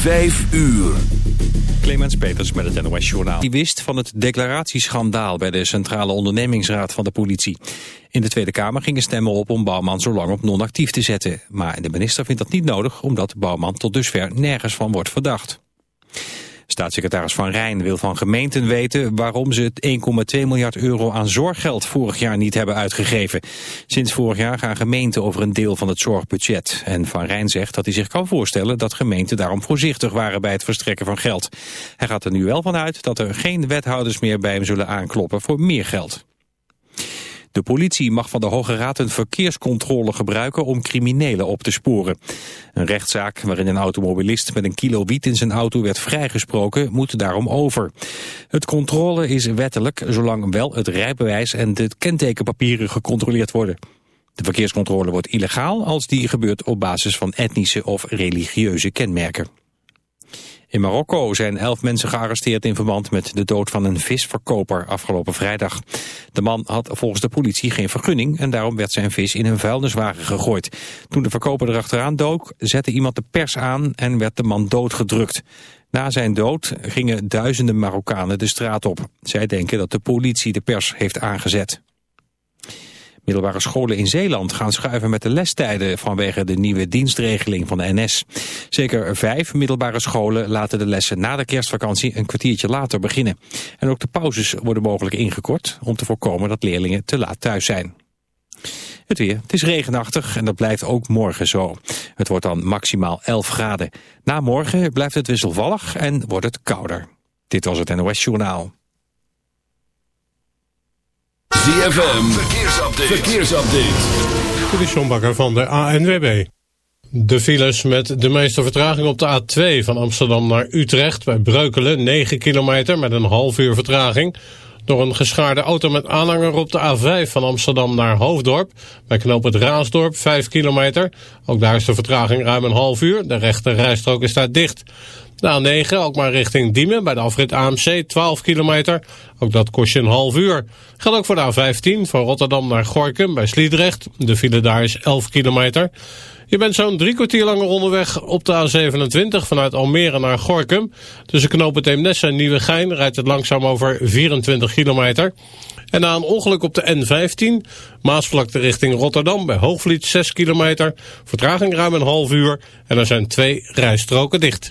Vijf uur. Clemens Peters met het NOS Journaal. Die wist van het declaratieschandaal bij de Centrale Ondernemingsraad van de politie. In de Tweede Kamer gingen stemmen op om Bouwman zo lang op non-actief te zetten. Maar de minister vindt dat niet nodig omdat Bouwman tot dusver nergens van wordt verdacht. Staatssecretaris Van Rijn wil van gemeenten weten waarom ze het 1,2 miljard euro aan zorggeld vorig jaar niet hebben uitgegeven. Sinds vorig jaar gaan gemeenten over een deel van het zorgbudget. En Van Rijn zegt dat hij zich kan voorstellen dat gemeenten daarom voorzichtig waren bij het verstrekken van geld. Hij gaat er nu wel van uit dat er geen wethouders meer bij hem zullen aankloppen voor meer geld. De politie mag van de Hoge Raad een verkeerscontrole gebruiken om criminelen op te sporen. Een rechtszaak waarin een automobilist met een kilo wiet in zijn auto werd vrijgesproken moet daarom over. Het controle is wettelijk zolang wel het rijbewijs en de kentekenpapieren gecontroleerd worden. De verkeerscontrole wordt illegaal als die gebeurt op basis van etnische of religieuze kenmerken. In Marokko zijn elf mensen gearresteerd in verband met de dood van een visverkoper afgelopen vrijdag. De man had volgens de politie geen vergunning en daarom werd zijn vis in een vuilniswagen gegooid. Toen de verkoper erachteraan dook, zette iemand de pers aan en werd de man doodgedrukt. Na zijn dood gingen duizenden Marokkanen de straat op. Zij denken dat de politie de pers heeft aangezet. Middelbare scholen in Zeeland gaan schuiven met de lestijden vanwege de nieuwe dienstregeling van de NS. Zeker vijf middelbare scholen laten de lessen na de kerstvakantie een kwartiertje later beginnen. En ook de pauzes worden mogelijk ingekort om te voorkomen dat leerlingen te laat thuis zijn. Het weer. Het is regenachtig en dat blijft ook morgen zo. Het wordt dan maximaal 11 graden. Na morgen blijft het wisselvallig en wordt het kouder. Dit was het NOS Journaal. ZFM, verkeersupdate. verkeersupdate. Dit is John Bakker van de ANWB. De files met de meeste vertraging op de A2 van Amsterdam naar Utrecht... bij Breukelen, 9 kilometer met een half uur vertraging... door een geschaarde auto met aanhanger op de A5 van Amsterdam naar Hoofddorp... bij knoop het Raasdorp, 5 kilometer. Ook daar is de vertraging ruim een half uur. De rechte rijstrook is daar dicht... De A9 ook maar richting Diemen bij de afrit AMC 12 kilometer. Ook dat kost je een half uur. Geldt ook voor de A15 van Rotterdam naar Gorkum bij Sliedrecht. De file daar is 11 kilometer. Je bent zo'n drie kwartier langer onderweg op de A27 vanuit Almere naar Gorkum. Tussen knopen Eemnes en Nieuwegein rijdt het langzaam over 24 kilometer. En na een ongeluk op de N15, Maasvlakte richting Rotterdam bij Hoogvliet 6 kilometer. Vertraging ruim een half uur en er zijn twee rijstroken dicht.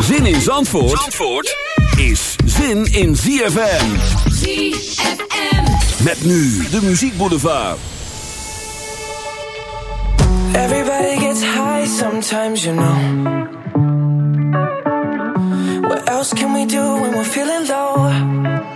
Zin in Zandvoort, Zandvoort is zin in ZFM. ZFM. Met nu de Muziek Boulevard. Everybody gets high sometimes, you know. What else can we do when we're feeling low?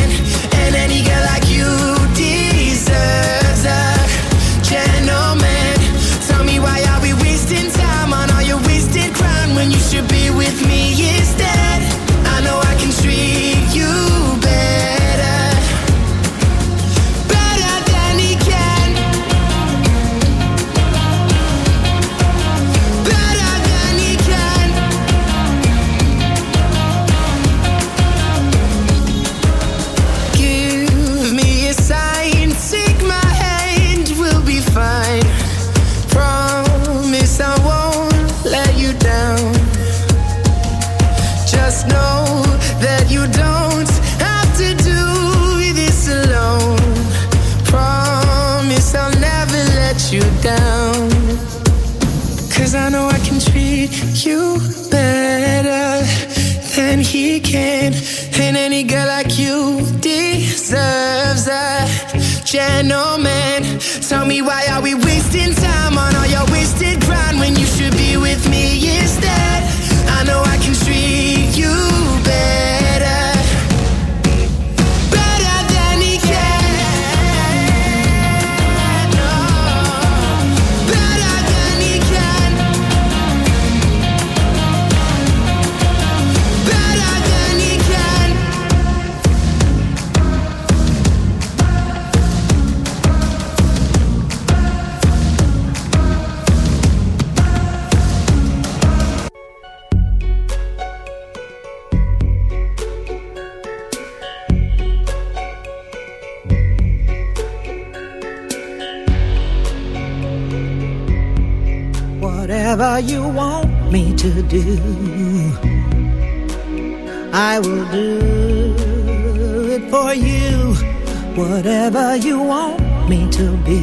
to be.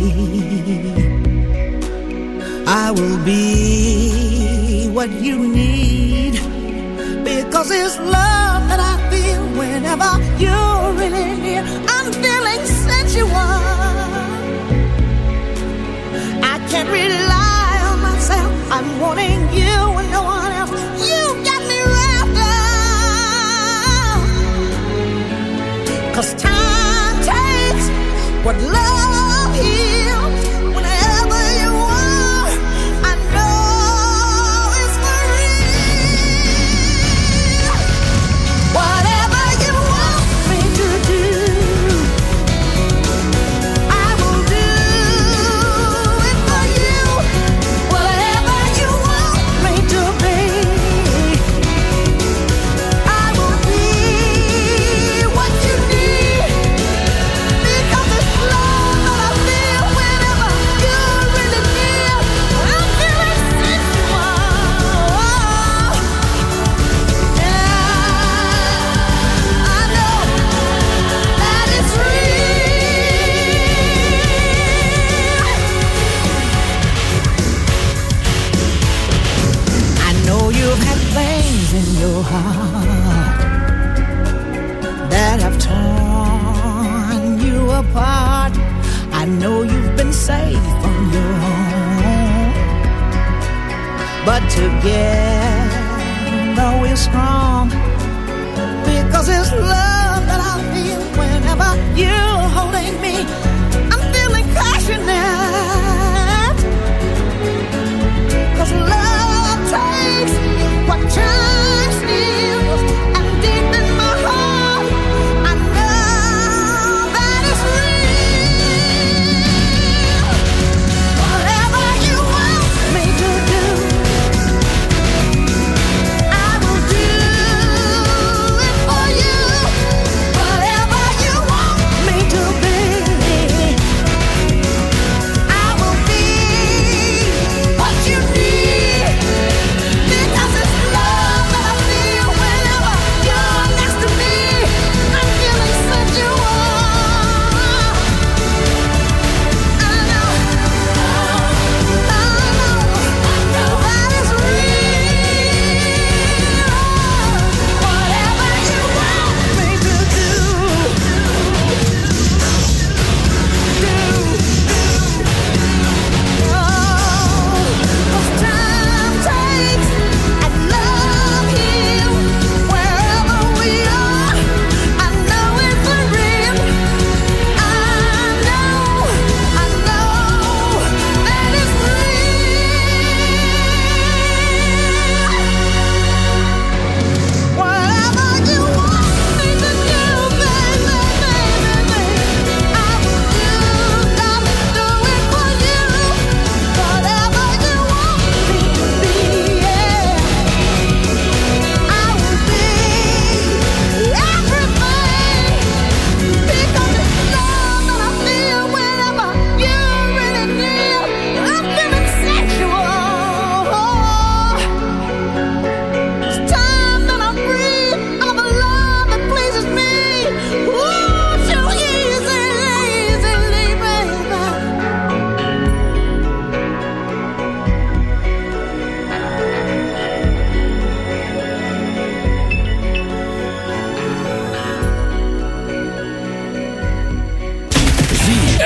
I will be what you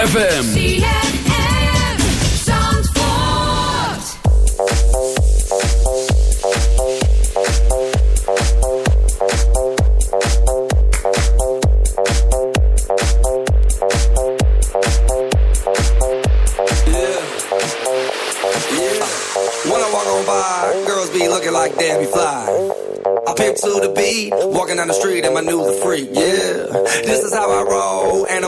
ZFM. When I walk on by, girls be looking like Debbie Fly. I pimp to the beat, walking down the street and my new the freak,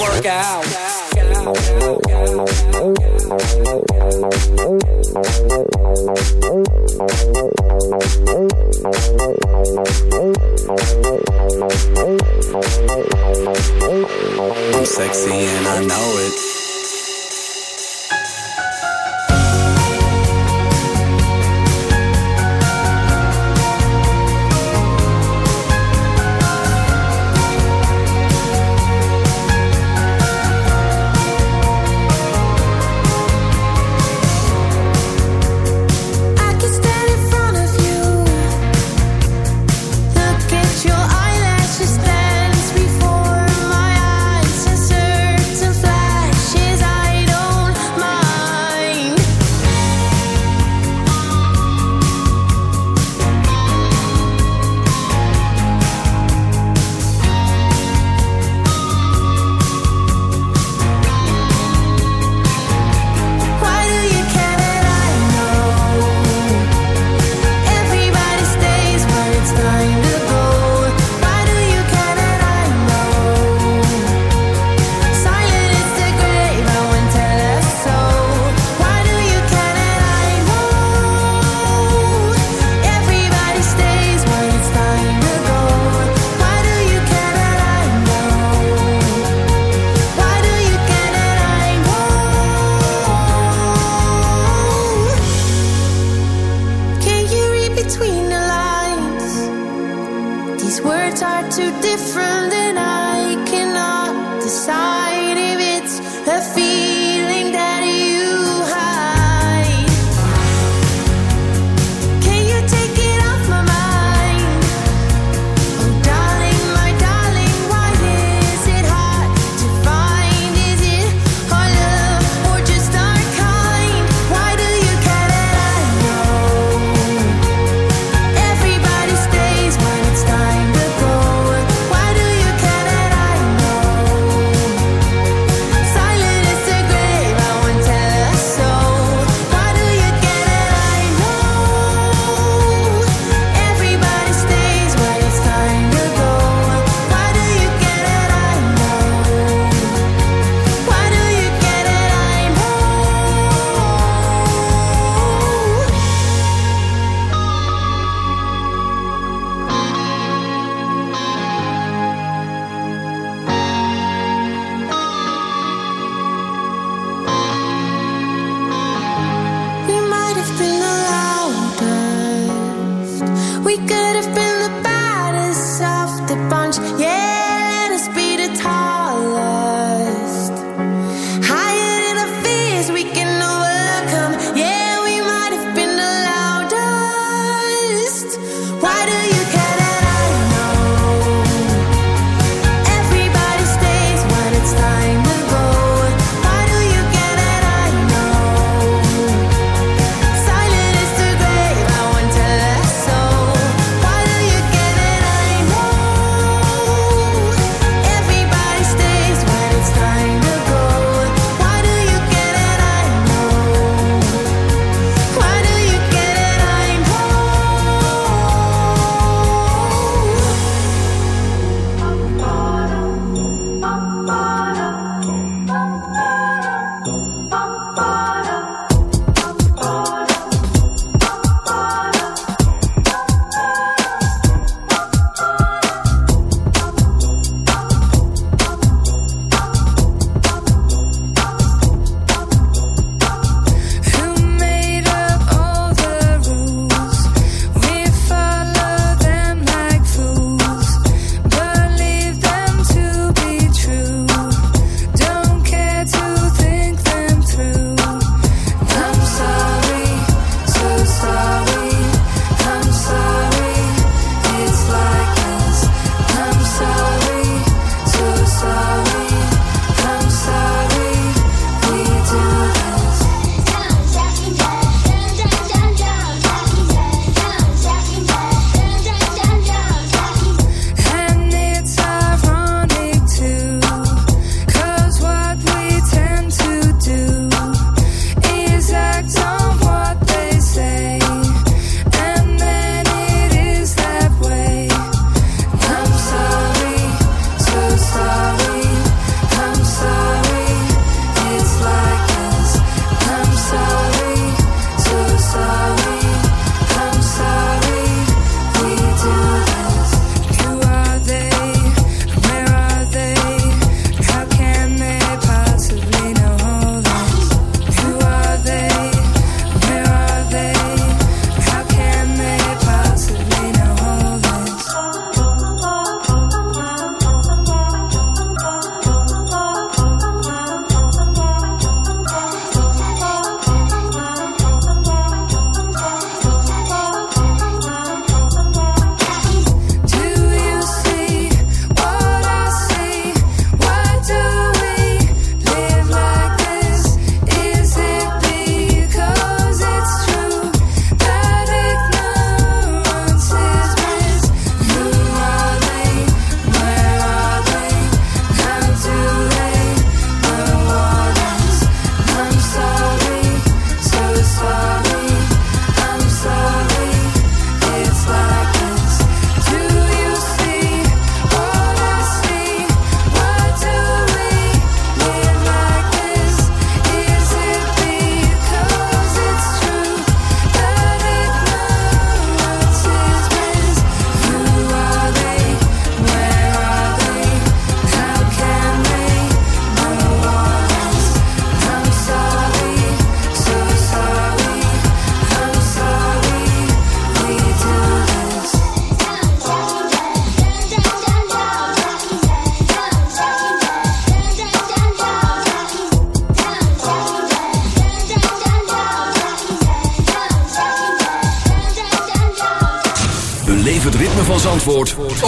Work out.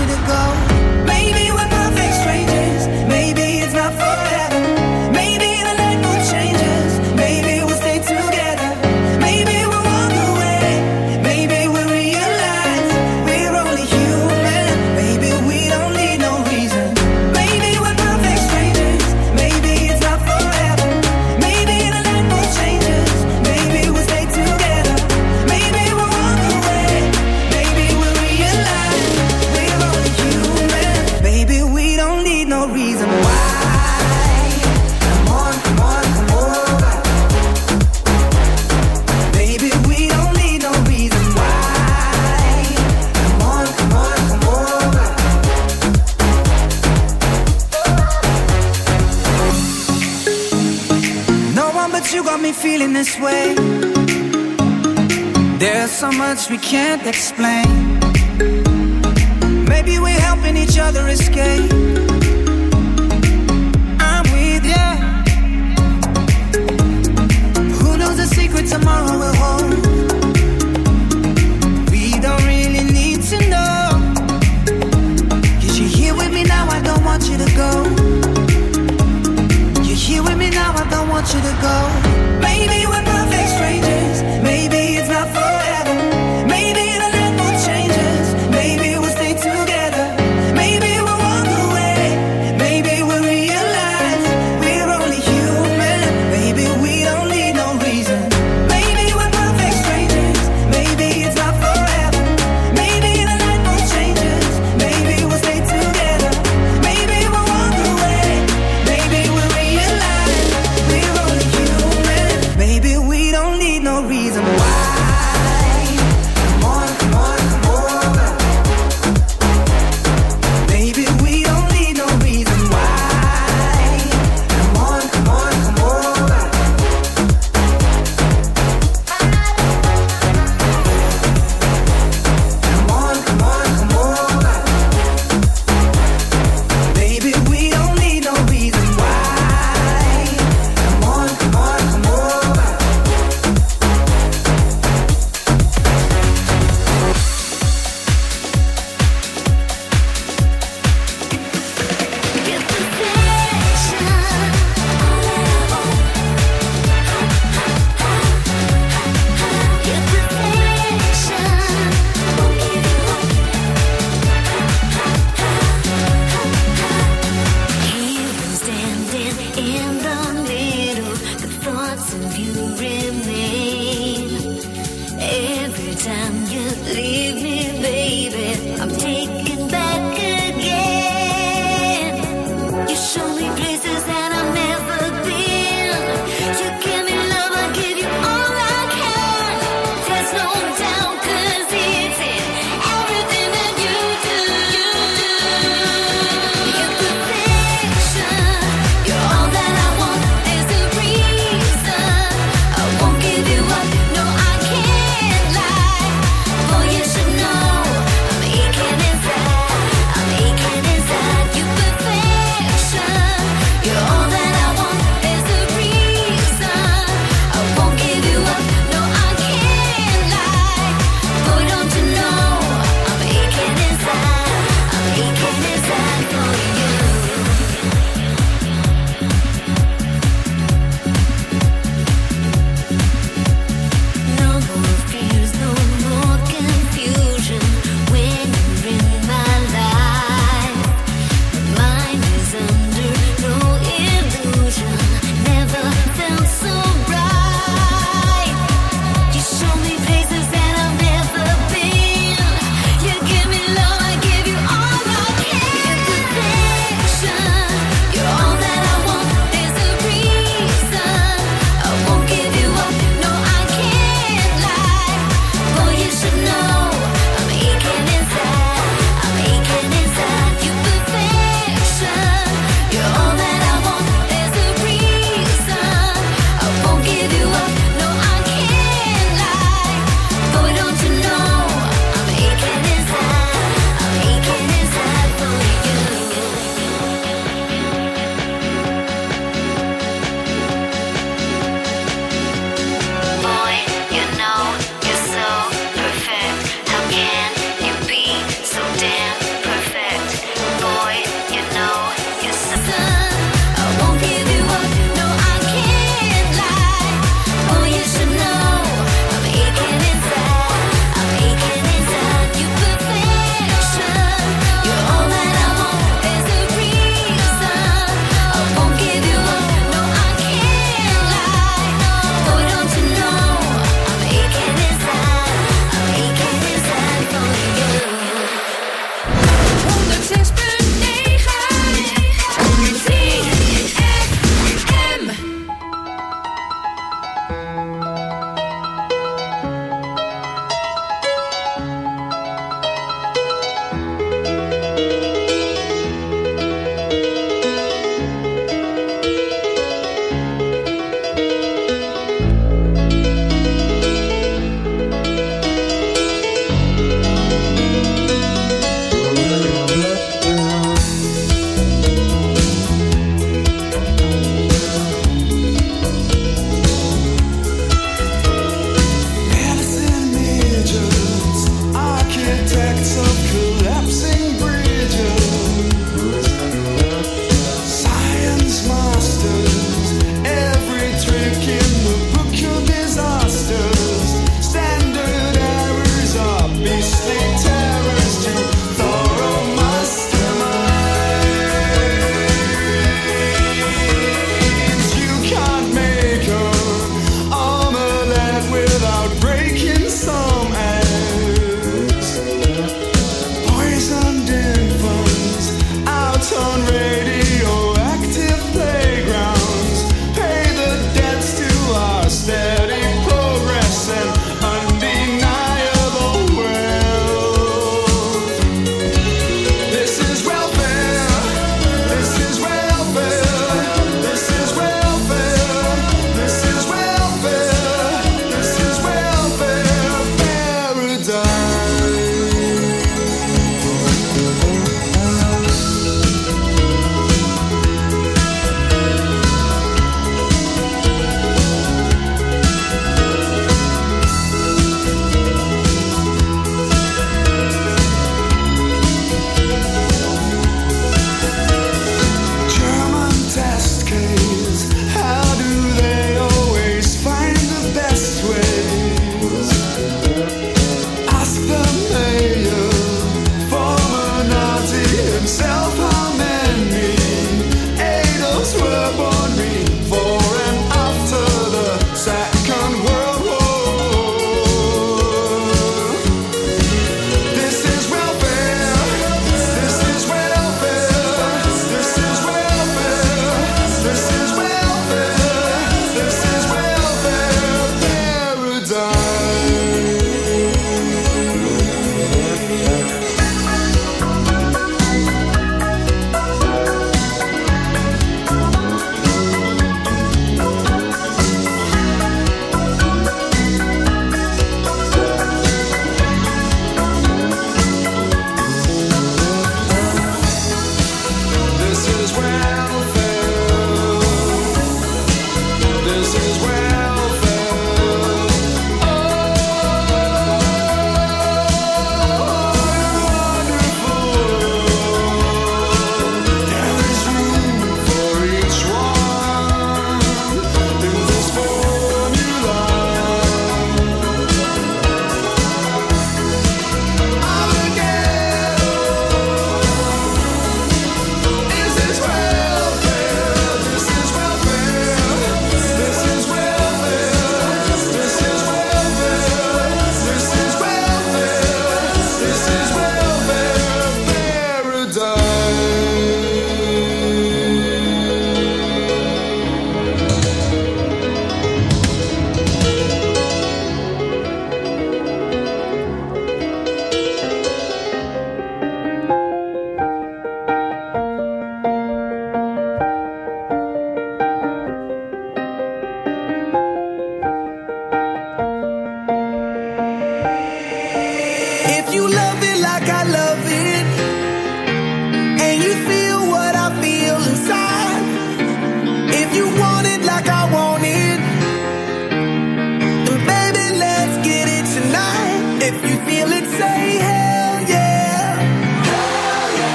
you to go. We can't explain.